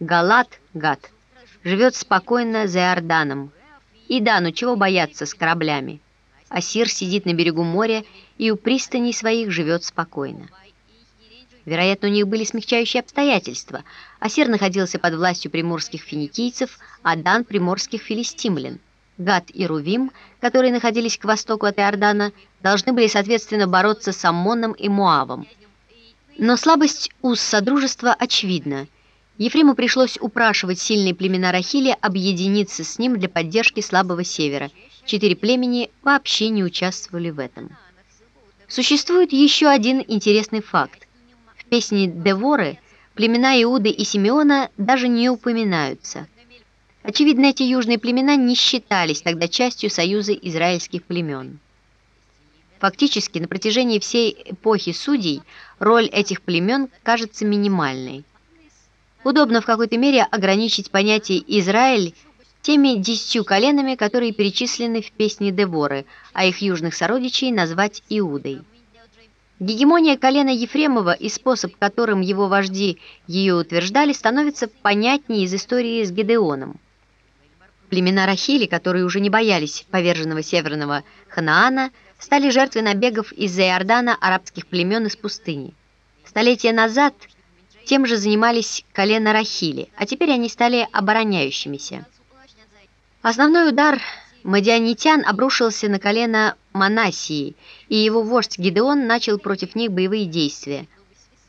Галат, гад, живет спокойно за Иорданом. И да, ну чего бояться с кораблями? Асир сидит на берегу моря и у пристаней своих живет спокойно. Вероятно, у них были смягчающие обстоятельства. Асир находился под властью приморских финикийцев, а Дан – приморских филистимлян. Гад и Рувим, которые находились к востоку от Иордана, должны были, соответственно, бороться с Аммоном и Муавом. Но слабость уз Содружества очевидна. Ефрему пришлось упрашивать сильные племена Рахили объединиться с ним для поддержки слабого севера. Четыре племени вообще не участвовали в этом. Существует еще один интересный факт. В песне Деворы племена Иуды и Симеона даже не упоминаются. Очевидно, эти южные племена не считались тогда частью союза израильских племен. Фактически, на протяжении всей эпохи судей роль этих племен кажется минимальной. Удобно в какой-то мере ограничить понятие «Израиль» теми десятью коленами, которые перечислены в песне Деворы, а их южных сородичей назвать Иудой. Гегемония колена Ефремова и способ, которым его вожди ее утверждали, становится понятнее из истории с Гедеоном. Племена Рахили, которые уже не боялись поверженного северного Ханаана, стали жертвой набегов из-за Иордана арабских племен из пустыни. Столетия назад тем же занимались колено Рахили, а теперь они стали обороняющимися. Основной удар мадианитян обрушился на колено Манасии, и его вождь Гидеон начал против них боевые действия.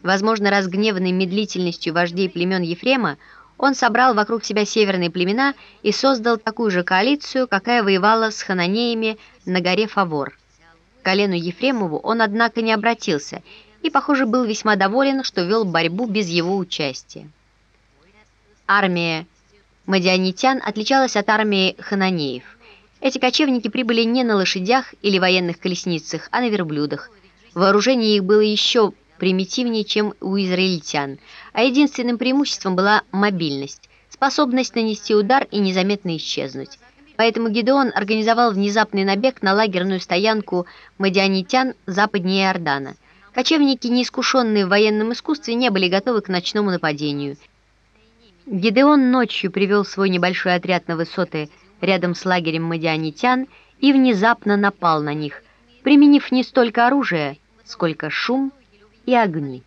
Возможно, разгневанный медлительностью вождей племен Ефрема, он собрал вокруг себя северные племена и создал такую же коалицию, какая воевала с хананеями на горе Фавор. К колену Ефремову он, однако, не обратился и, похоже, был весьма доволен, что вел борьбу без его участия. Армия мадианитян отличалась от армии хананеев. Эти кочевники прибыли не на лошадях или военных колесницах, а на верблюдах. Вооружение их было еще примитивнее, чем у израильтян, а единственным преимуществом была мобильность, способность нанести удар и незаметно исчезнуть. Поэтому Гедеон организовал внезапный набег на лагерную стоянку мадианитян западнее Иордана. Кочевники, неискушенные в военном искусстве, не были готовы к ночному нападению. Гедеон ночью привел свой небольшой отряд на высоты рядом с лагерем мадианитян и внезапно напал на них, применив не столько оружие, сколько шум и огни.